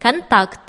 контакт.